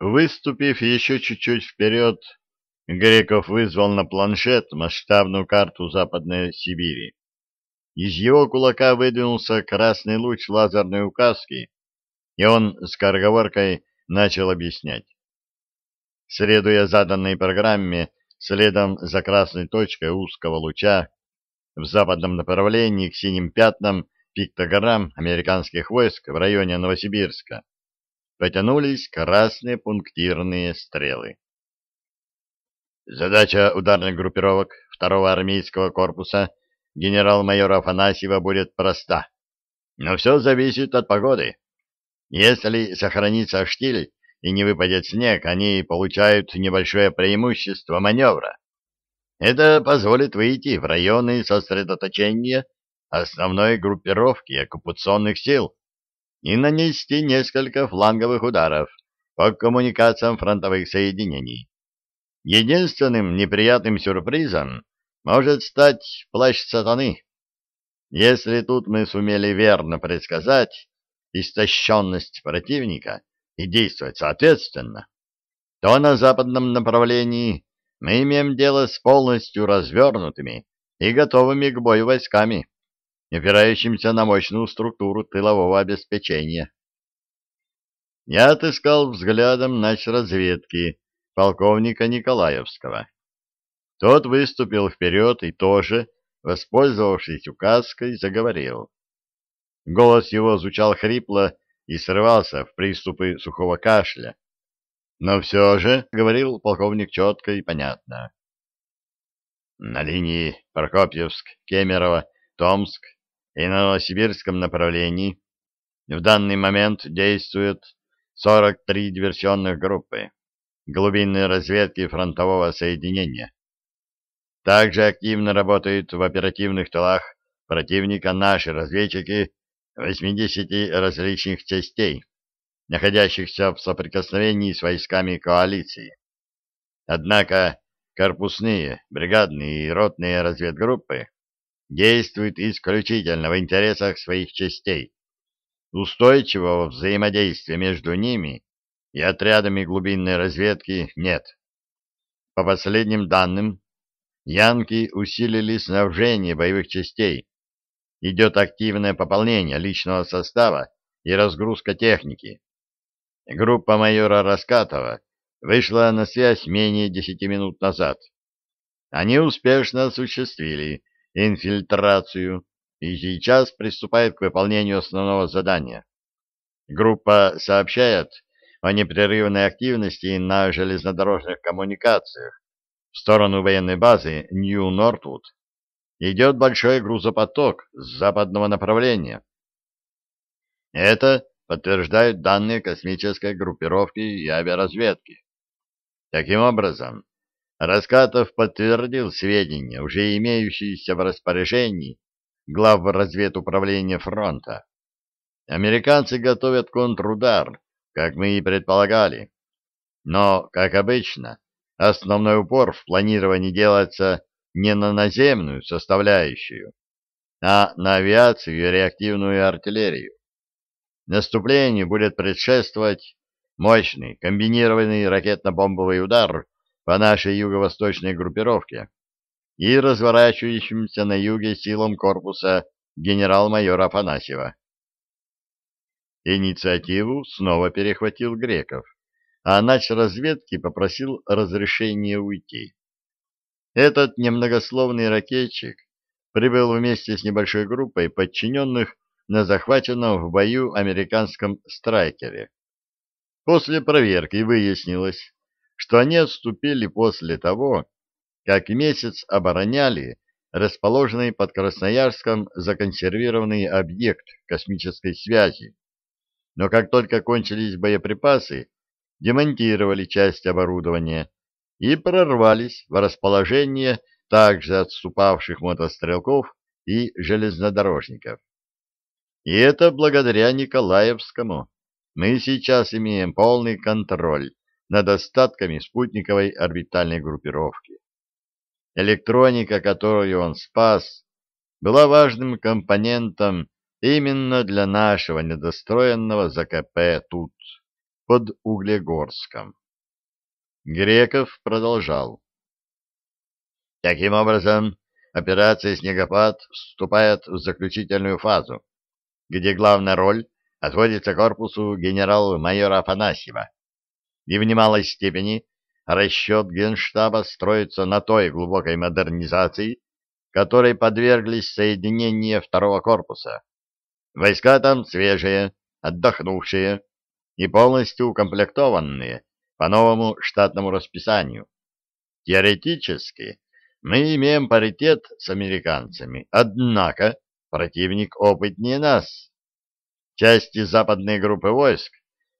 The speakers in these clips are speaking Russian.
Выступив еще чуть-чуть вперед, Греков вызвал на планшет масштабную карту Западной Сибири. Из его кулака выдвинулся красный луч лазерной указки, и он с скороговоркой начал объяснять. Следуя заданной программе, следом за красной точкой узкого луча, в западном направлении к синим пятнам пиктограмм американских войск в районе Новосибирска, потянулись красные пунктирные стрелы. Задача ударных группировок второго армейского корпуса генерал-майора Афанасьева будет проста. Но все зависит от погоды. Если сохранится штиль и не выпадет снег, они получают небольшое преимущество маневра. Это позволит выйти в районы сосредоточения основной группировки оккупационных сил и нанести несколько фланговых ударов по коммуникациям фронтовых соединений. Единственным неприятным сюрпризом может стать плащ сатаны. Если тут мы сумели верно предсказать истощенность противника и действовать соответственно, то на западном направлении мы имеем дело с полностью развернутыми и готовыми к бою войсками опирающимся на мощную структуру тылового обеспечения. Я отыскал взглядом разведки полковника Николаевского. Тот выступил вперед и тоже, воспользовавшись указкой, заговорил. Голос его звучал хрипло и срывался в приступы сухого кашля. Но все же говорил полковник четко и понятно. На линии Прокопьевск-Кемерово, Томск и на Новосибирском направлении в данный момент действуют 43 диверсионных группы глубинной разведки фронтового соединения. Также активно работают в оперативных тылах противника наши разведчики 80 различных частей, находящихся в соприкосновении с войсками коалиции. Однако корпусные, бригадные и ротные разведгруппы действует исключительно в интересах своих частей. Устойчивого взаимодействия между ними и отрядами глубинной разведки нет. По последним данным, янки усилили снабжение боевых частей. Идет активное пополнение личного состава и разгрузка техники. Группа майора Раскатова вышла на связь менее десяти минут назад. Они успешно осуществили инфильтрацию и сейчас приступает к выполнению основного задания. Группа сообщает о непрерывной активности на железнодорожных коммуникациях в сторону военной базы Нью-Нортвуд. Идет большой грузопоток с западного направления. Это подтверждают данные космической группировки и авиаразведки. Таким образом, Раскатов подтвердил сведения, уже имеющиеся в распоряжении глав разведуправления фронта. Американцы готовят контрудар, как мы и предполагали. Но, как обычно, основной упор в планировании делается не на наземную составляющую, а на авиацию и реактивную артиллерию. Наступлению будет предшествовать мощный комбинированный ракетно-бомбовый удар по нашей юго-восточной группировке и разворачивающимся на юге силам корпуса генерал-майора Афанасьева. Инициативу снова перехватил Греков, а нач разведки попросил разрешения уйти. Этот немногословный ракетчик прибыл вместе с небольшой группой подчиненных на захваченном в бою американском «Страйкере». После проверки выяснилось, что они отступили после того, как месяц обороняли расположенный под Красноярском законсервированный объект космической связи. Но как только кончились боеприпасы, демонтировали часть оборудования и прорвались в расположение также отступавших мотострелков и железнодорожников. И это благодаря Николаевскому. Мы сейчас имеем полный контроль над остатками спутниковой орбитальной группировки. Электроника, которую он спас, была важным компонентом именно для нашего недостроенного ЗКП тут, под Углегорском. Греков продолжал. Таким образом, операция «Снегопад» вступает в заключительную фазу, где главная роль отводится корпусу генерал-майора Афанасьева. И в немалой степени расчет Генштаба строится на той глубокой модернизации, которой подверглись соединения второго корпуса. Войска там свежие, отдохнувшие и полностью укомплектованные по новому штатному расписанию. Теоретически мы имеем паритет с американцами, однако противник опытнее нас. Части западной группы войск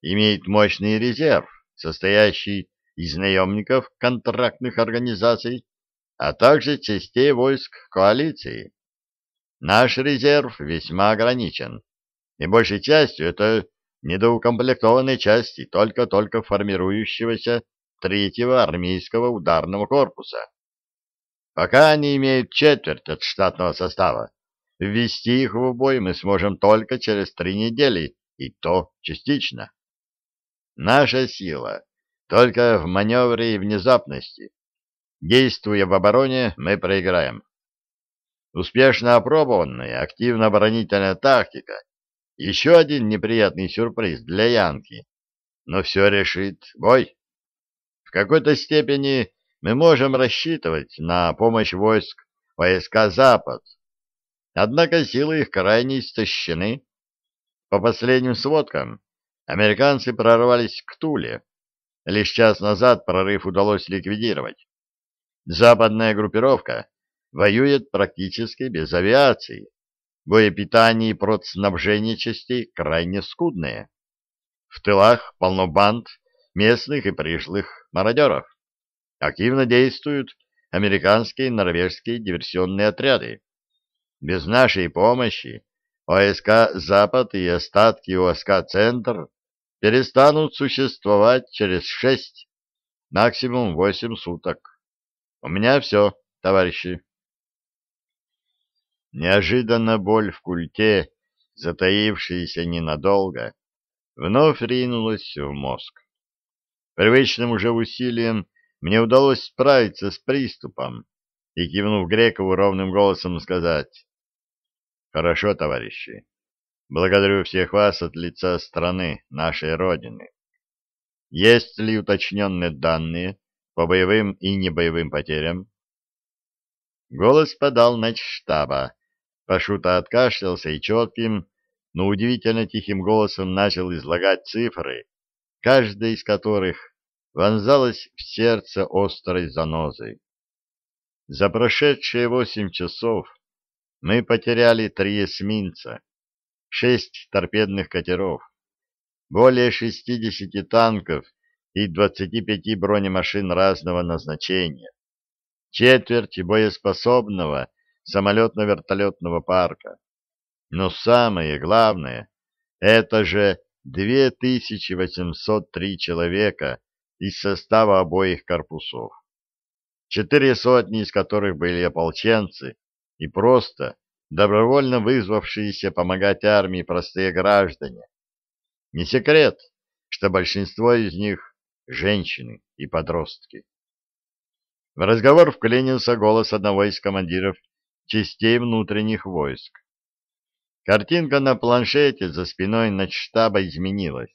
имеют мощный резерв, состоящий из наемников контрактных организаций, а также частей войск коалиции. Наш резерв весьма ограничен, и большей частью это недоукомплектованные части только-только формирующегося третьего армейского ударного корпуса. Пока они имеют четверть от штатного состава, ввести их в бой мы сможем только через три недели, и то частично. Наша сила только в маневре и внезапности. Действуя в обороне, мы проиграем. Успешно опробованная активно-оборонительная тактика — еще один неприятный сюрприз для Янки. Но все решит бой. В какой-то степени мы можем рассчитывать на помощь войск войска Запад. Однако силы их крайне истощены. По последним сводкам, американцы прорвались к Туле, Лишь час назад прорыв удалось ликвидировать. Западная группировка воюет практически без авиации. Боепитание и продснабжение частей крайне скудные. В тылах полно банд местных и пришлых мародеров. Активно действуют американские и норвежские диверсионные отряды. Без нашей помощи ОСК «Запад» и остатки ОСК «Центр» перестанут существовать через шесть, максимум восемь суток. У меня все, товарищи. Неожиданно боль в культе, затаившаяся ненадолго, вновь ринулась в мозг. Привычным уже усилием мне удалось справиться с приступом и, кивнув Грекову ровным голосом, сказать «Хорошо, товарищи, Благодарю всех вас от лица страны, нашей Родины. Есть ли уточненные данные по боевым и небоевым потерям? Голос подал начштаба. Пашута откашлялся и четким, но удивительно тихим голосом начал излагать цифры, каждая из которых вонзалась в сердце острой занозой. За прошедшие восемь часов мы потеряли три эсминца, шесть торпедных катеров, более 60 танков и 25 бронемашин разного назначения, четверть боеспособного самолетно-вертолетного парка. Но самое главное, это же 2803 человека из состава обоих корпусов. Четыре сотни из которых были ополченцы и просто добровольно вызвавшиеся помогать армии простые граждане. Не секрет, что большинство из них — женщины и подростки. В разговор вклинился голос одного из командиров частей внутренних войск. Картинка на планшете за спиной начштаба изменилась.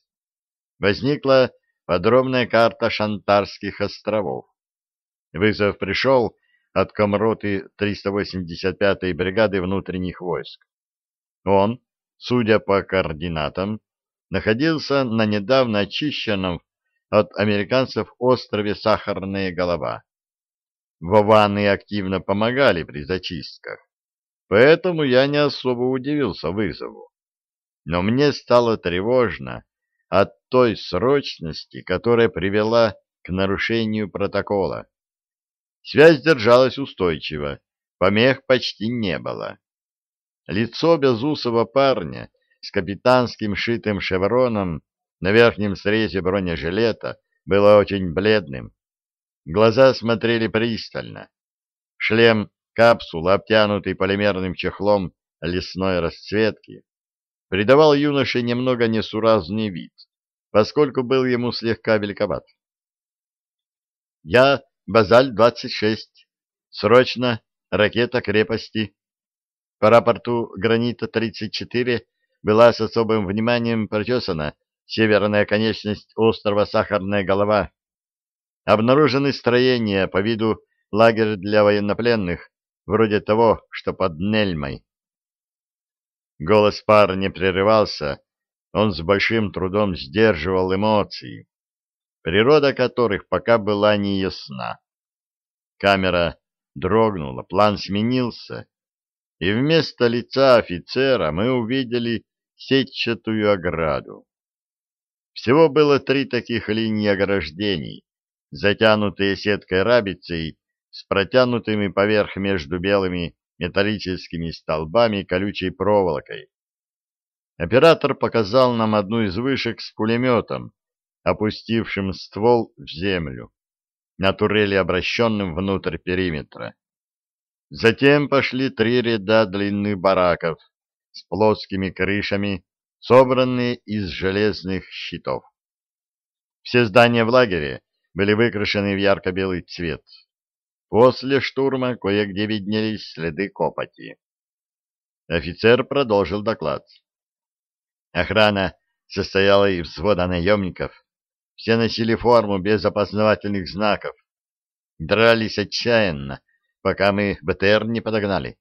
Возникла подробная карта Шантарских островов. Вызов пришел от комроты 385-й бригады внутренних войск. Он, судя по координатам, находился на недавно очищенном от американцев острове Сахарная голова. Вованы активно помогали при зачистках, поэтому я не особо удивился вызову. Но мне стало тревожно от той срочности, которая привела к нарушению протокола. Связь держалась устойчиво, помех почти не было. Лицо безусого парня с капитанским шитым шевроном на верхнем срезе бронежилета было очень бледным. Глаза смотрели пристально. Шлем капсула, обтянутый полимерным чехлом лесной расцветки, придавал юноше немного несуразный вид, поскольку был ему слегка великоват. «Я Базаль-26. Срочно ракета крепости». По рапорту «Гранита-34» была с особым вниманием прочесана северная конечность острова Сахарная голова. Обнаружены строения по виду лагерь для военнопленных, вроде того, что под Нельмой. Голос пар не прерывался, он с большим трудом сдерживал эмоции, природа которых пока была неясна. Камера дрогнула, план сменился, и вместо лица офицера мы увидели сетчатую ограду. Всего было три таких линии ограждений, затянутые сеткой рабицей с протянутыми поверх между белыми металлическими столбами колючей проволокой. Оператор показал нам одну из вышек с пулеметом, опустившим ствол в землю, на турели, обращенным внутрь периметра. Затем пошли три ряда длинных бараков с плоскими крышами, собранные из железных щитов. Все здания в лагере были выкрашены в ярко-белый цвет. После штурма кое-где виднелись следы копоти. Офицер продолжил доклад. Охрана состояла из взвода наемников. Все носили форму без опознавательных знаков. Дрались отчаянно, пока мы БТР не подогнали.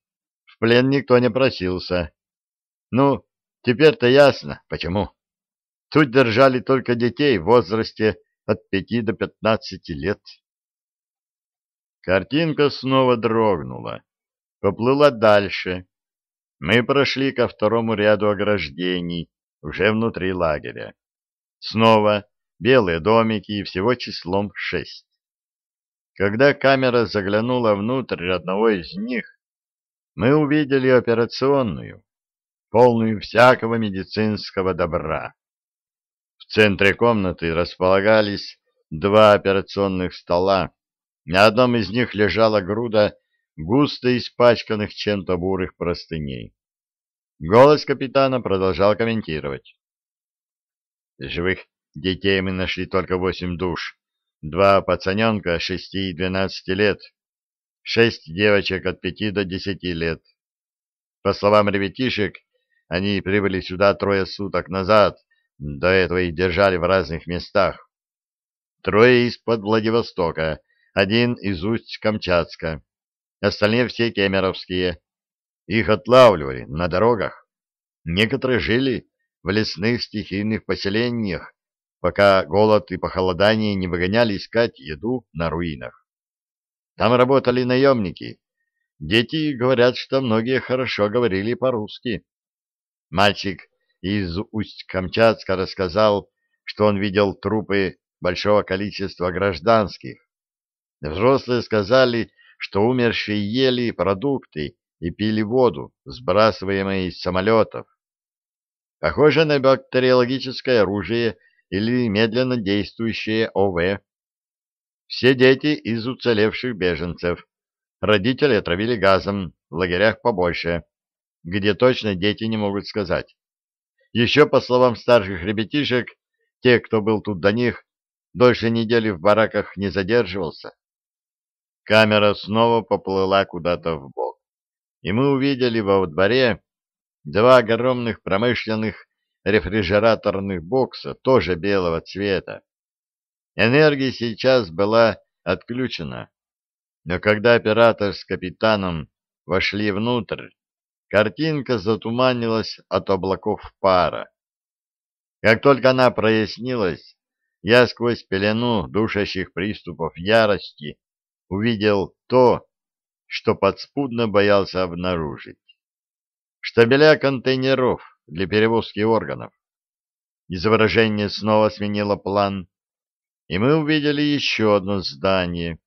В плен никто не просился. Ну, теперь-то ясно, почему. Тут держали только детей в возрасте от пяти до пятнадцати лет. Картинка снова дрогнула, поплыла дальше. Мы прошли ко второму ряду ограждений, уже внутри лагеря. Снова белые домики, всего числом шесть. Когда камера заглянула внутрь одного из них, мы увидели операционную, полную всякого медицинского добра. В центре комнаты располагались два операционных стола, на одном из них лежала груда густо испачканных чем-то бурых простыней. Голос капитана продолжал комментировать. Живых детей мы нашли только восемь душ. Два пацаненка шести и двенадцати лет. Шесть девочек от пяти до десяти лет. По словам ребятишек, они прибыли сюда трое суток назад, до этого их держали в разных местах. Трое из-под Владивостока, один из Усть-Камчатска, остальные все кемеровские. Их отлавливали на дорогах. Некоторые жили в лесных стихийных поселениях, пока голод и похолодание не выгоняли искать еду на руинах. Там работали наемники. Дети говорят, что многие хорошо говорили по-русски. Мальчик из Усть-Камчатска рассказал, что он видел трупы большого количества гражданских, Взрослые сказали, что умершие ели продукты и пили воду, сбрасываемые из самолетов. Похоже на бактериологическое оружие или медленно действующее ОВ. Все дети из уцелевших беженцев. Родители отравили газом, в лагерях побольше. Где точно дети не могут сказать. Еще, по словам старших ребятишек, те, кто был тут до них, дольше недели в бараках не задерживался. Камера снова поплыла куда-то в бок, и мы увидели во дворе два огромных промышленных рефрижераторных бокса, тоже белого цвета. Энергия сейчас была отключена, но когда оператор с капитаном вошли внутрь, картинка затуманилась от облаков пара. Как только она прояснилась, я сквозь пелену душащих приступов ярости увидел то, что подспудно боялся обнаружить. Штабеля контейнеров для перевозки органов. Изображение снова сменило план, и мы увидели еще одно здание,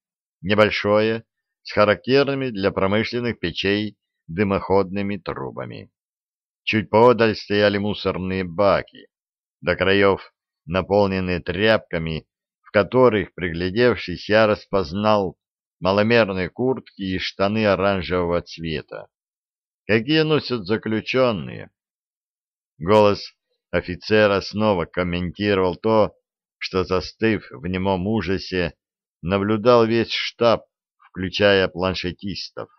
небольшое, с характерными для промышленных печей дымоходными трубами. Чуть поодаль стояли мусорные баки, до краев наполненные тряпками, в которых, приглядевшись, я распознал маломерные куртки и штаны оранжевого цвета. Какие носят заключенные? Голос офицера снова комментировал то, что, застыв в немом ужасе, наблюдал весь штаб, включая планшетистов.